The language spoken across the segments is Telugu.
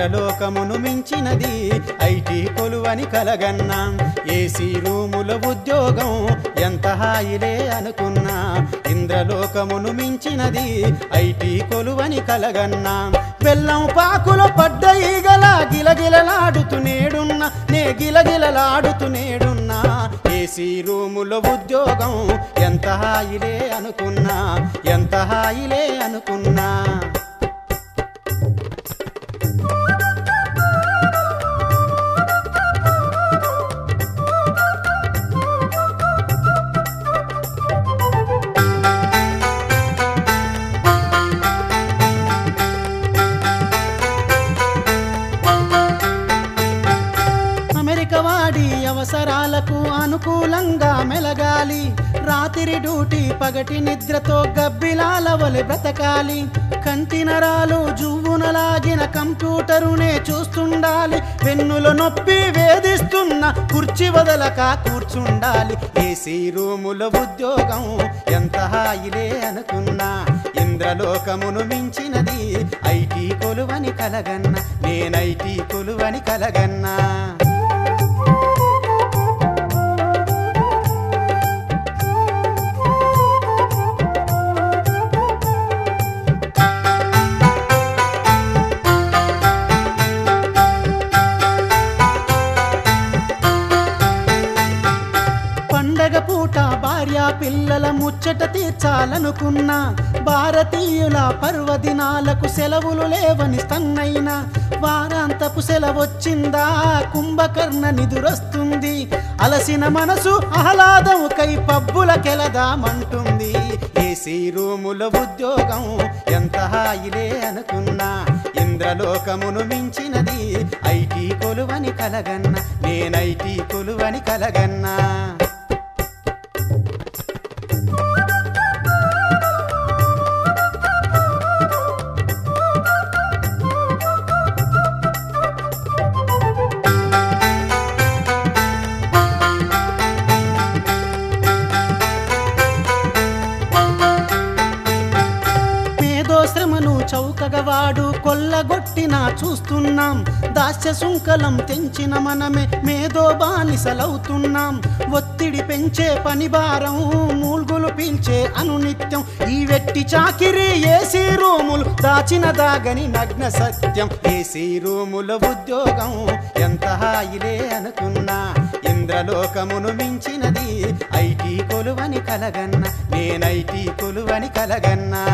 మించినది ఐటీ కొలువని కలగన్నా ఏసీ రూముల ఉద్యోగం ఎంత హాయిలే అనుకున్నా ఇంద్రలోకమును మించినది ఐటీ కొలువని కలగన్నా. బెల్లం పాకుల పడ్డ ఈగల గిలగిలలాడుతూ నేడున్నా నే గిలగిలలాడుతూ నేడున్నా ఏసీ రూముల ఉద్యోగం ఎంత హాయిలే అనుకున్నా ఎంత హాయిలే అనుకున్నా. అవసరాలకు అనుకూలంగా మెలగాలి. రాత్రి డ్యూటీ పగటి నిద్రతో గబ్బిలాల వలె బ్రతకాలి. కంటి నరాలు జువ్వున లాగిన కంప్యూటరునే చూస్తుండాలి. వెన్నుల నొప్పి వేధిస్తున్న కుర్చీ వదలక కూర్చుండాలి. ఏసీ రూముల ఉద్యోగం ఎంత హాయిలే అనుకున్నా. ఇంద్రలోకమును మించినది ఐటీ కొలువని కలగన్న. నేనైటీ కొలువని కలగన్నా. భార్య పిల్లల ముచ్చట తీర్చాలనుకున్నా భారతీయుల పర్వదినాలకు సెలవులు లేవని స్తన్నైనా వారాంతపు సెలవొచ్చిందా? కుంభకర్ణ నిదురొస్తుంది. అలసిన మనసు ఆహ్లాదం కై పబ్బులకెలదామంటుంది ఏసీ రూముల ఉద్యోగం ఎంత హాయిలే అనుకున్నా ఇంద్రలోకమును మించినది ఐటీ కొలువని కలగన్న నేనైటీ కొలువని కలగన్నా. మేధోశ్రమను కొల్లగొట్టిన కొల్లగొట్టినా చూస్తున్నాం. దాస్య సుంకలం తెంచిన మనమే మేధో బానిసలవుతున్నాం. ఒత్తిడి పెంచే పని భారం మూల్గులు పీల్చే అనునిత్యం. ఈ వెట్టి చాకిరి ఏసీ రూములు దాచిన దాగని నగ్న సత్యం. ఏసీ రూముల ఉద్యోగం ఎంత హాయిలే అనుకున్నా. ఇంద్రలోకమును మించినది ఐటీ కొలువని కలగన్న. నేనైటీ కొలువని కలగన్నా.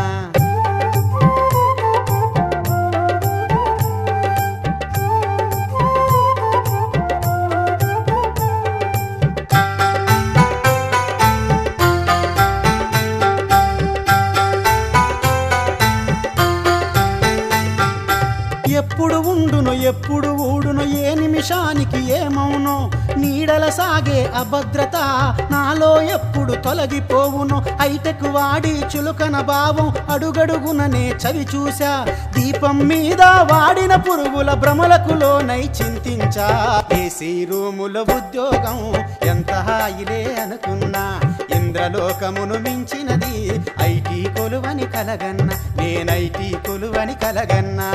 ఎప్పుడు ఊడును ఏ నిమిషానికి ఏమవునో? నీడల సాగే అభద్రత నాలో ఎప్పుడు తొలగిపోవును? హైటెక్ వాడి చులుకన భావం అడుగడుగుననే చవి చూశా. దీపం మీద వాడిన పురుగుల భ్రమలకు లోనై చింతించా. ఏసీ రూముల ఉద్యోగం ఎంత హాయిలే అనుకున్నా. ఇంద్రలోకమును మించినది ఐటీ కొలువని కలగన్న. నేనైటీ కొలువని కలగన్నా.